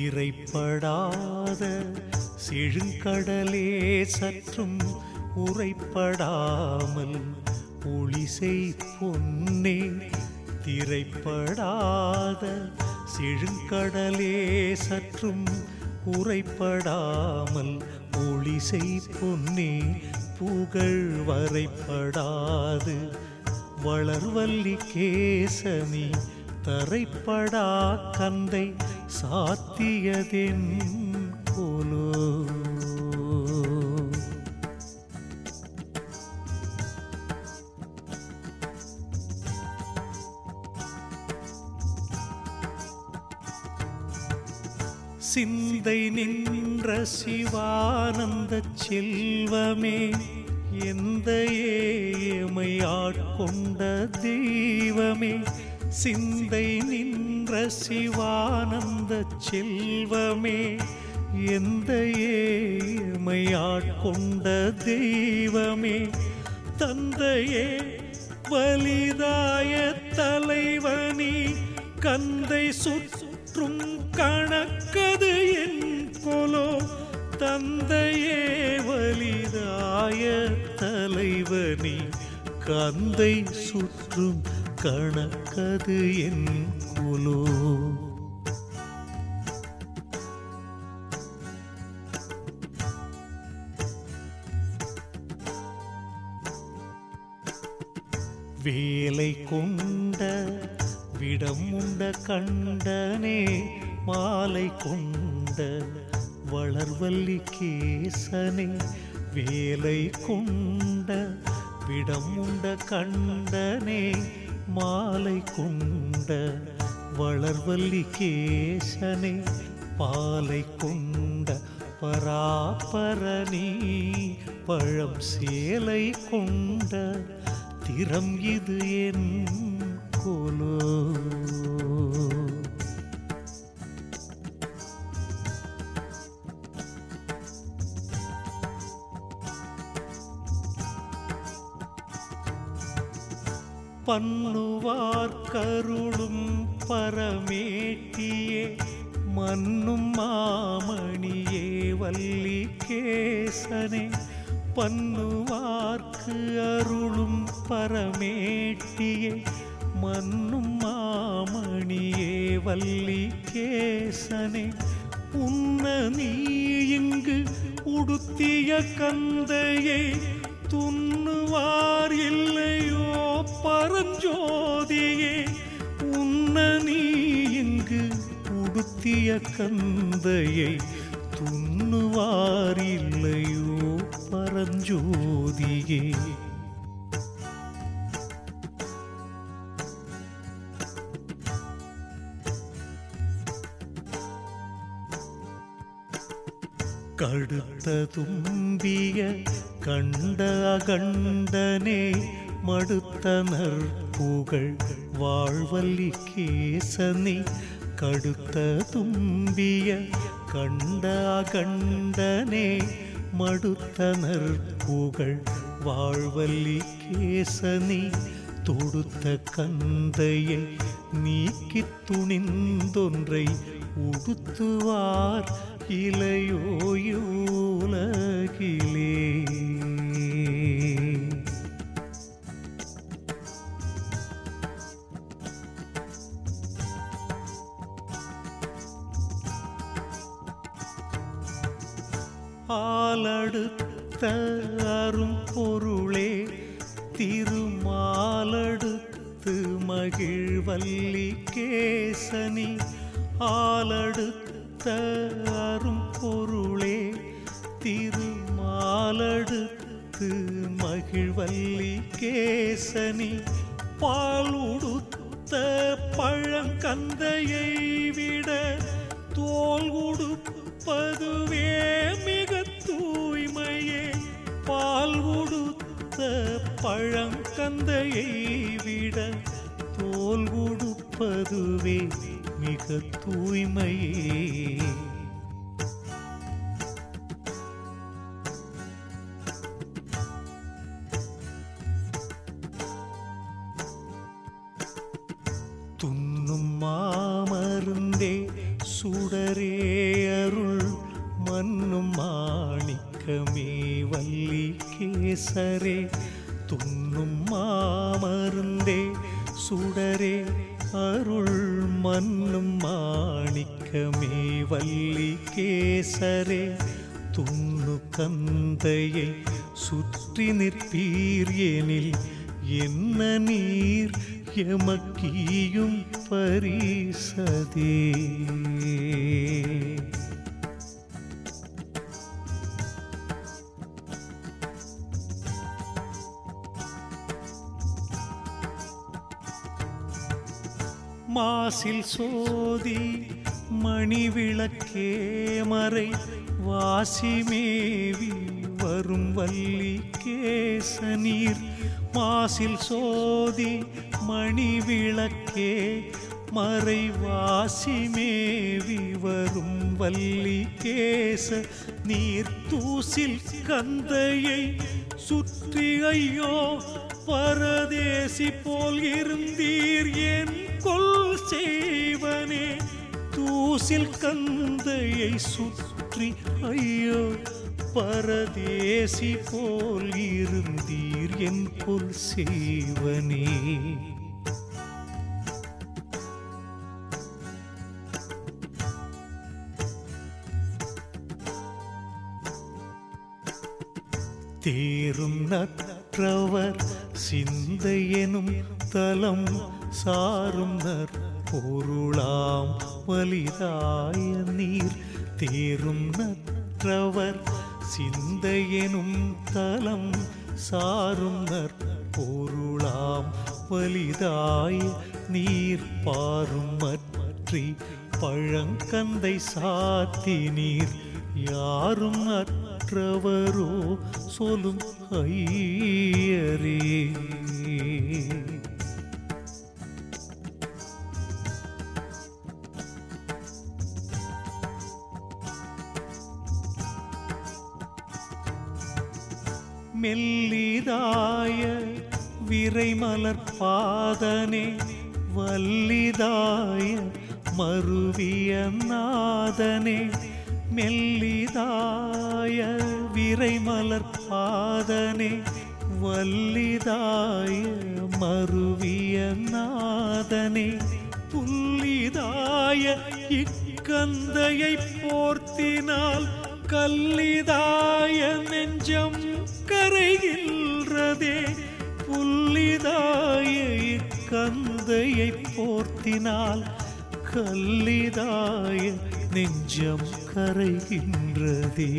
இறைப்படாத செழுங்கடலே சற்றும் உரைப்படாமல் ஒளிசை பொன்னே திரைப்படாத செழுங்கடலே சற்றும் உரைப்படாமல் ஒளிசை பொன்னே புகழ் வரைப்படாது வளர்வல்லி கேசனி தரைப்படா கந்தை சாத்தியதென் போலோ. சிந்தை நின்ற சிவானந்த செல்வமே எந்த ஏமையாட்கொண்ட தெய்வமே சிந்தை நின்ற சிவானந்த செல்வமே எந்த ஏமையாட்கொண்ட தெய்வமே. தந்தையே வலிதாய தலைவனி கந்தை சுற்றும் கணக்கது என் கொலோ. தந்தையே வலிதாய தலைவனி கந்தை சுற்றும் கணக்கது என் கொலோ வேலை கொண்ட விடம் உண்ட கண்டனே மாலை கொண்ட வளர்வல்லி கேசனே வேலை கொண்ட விடம் உண்ட கண்டனே மாலை கொண்ட வளர்வல்லி கேசனே பாலை கொண்ட பராபரணி பழம் சேலை கொண்ட திறம் இது என் கோலோ. பண்ணுவார் கருளும் பரமேட்டியே மன்னும் மாமணியே வள்ளி கேசனே பண்ணுவார்க்கு அருளும் பரமேட்டியே மன்னும் மாமணியே வள்ளி கேசனே உன்ன நீ இங்கு பரஞ்சோதியே உன்ன இங்கு உடுத்திய கந்தையை துண்ணுவாரில்லையோ பரஞ்சோதியே. கடுத்த தும்பிய கண்ட அகண்டனே மடுத்தனர் நற்புகழ் வாழ்வல்லி கேசனி கடுத்த தும்பிய கண்ட கண்டனே மடுத்தனர் நற்புகழ் வாழ்வல்லி கேசனி தொடுத்த கந்தையை நீக்கி துணிந்தொன்றை உடுத்துவார் இலையோயுலகிலே ஆலடுத்த அரும் பொருளே திருமாலடுத்து மகிழ்வல்லி கேசனி ஆலடுத்த அரும் பொருளே திருமாலடுத்து மகிழ்வல்லி கேசனி பால் உடுத்த பழங்கந்தையை விட தோல் உடுப்பதுவே பழங்கந்தையை விட தோல் உடுப்பதுவே மிக தூய்மையே துண்ணும் மாமருந்தே சுடரே மன்னும் மாணிக்கமே வள்ளி கேசரே துண்ணும் மாமருந்தே சுடரே அருள் மன்னும் மாணிக்கமே வள்ளி கேசரே துண்ணு கந்தையை சுற்றி நிற்பீர் எனில் என்ன நீர் எமக்கீயும் பரிசதே. மாசில் சோதி மணிவிளக்கே மறை வாசிமேவி வரும் வள்ளி கேசநீர். மாசில் சோதி மணிவிளக்கே மறை வாசிமேவி வரும் வள்ளி கேச நீர் தூசில் கந்தையை சுற்றி ஐயோ பரதேசி போல் இருந்தீர் என் கொல் செய்வனே தூசில் கந்தையை சுற்றி ஐயோ பரதேசி போல் இருந்தீர் என் கொல் செய்வனே தேரும் நத்த நற்றவர் சிந்தையெனும் தலம் சாரும் பொருளாம் வலிதாய நீர் தேரும் நற்றவர் சிந்தையெனும் தலம் சாரும் பொருளாம் வலிதாய நீர் பாரும் மற்றி பழங்கந்தை சாத்தி நீர் யாரும் அற்றவரோ சொல்லும் ஐ ஐயரே மெல்லிதாய விரைமலர் பாதனே வல்லிதாய மருவிய நாதனே மெல்லிதாய விரைமலர் பாதனே வல்லிதாய மருவிய நாதனே புல்லிதாய இக்கந்தையை போர்த்தினால் கல்லிதாய நெஞ்சம் கரைகின்றதே புல்லிதாய இக்கந்தையை போர்த்தினால் கல்லிதாய நெஞ்சம் கரைகின்றதே.